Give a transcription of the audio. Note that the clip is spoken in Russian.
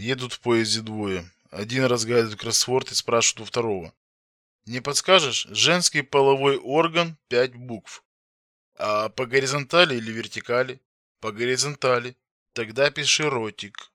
Едут в поезде двое. Один разгадывает кроссворд и спрашивает у второго. Не подскажешь? Женский половой орган, пять букв. А по горизонтали или вертикали? По горизонтали. Тогда пиши ротик.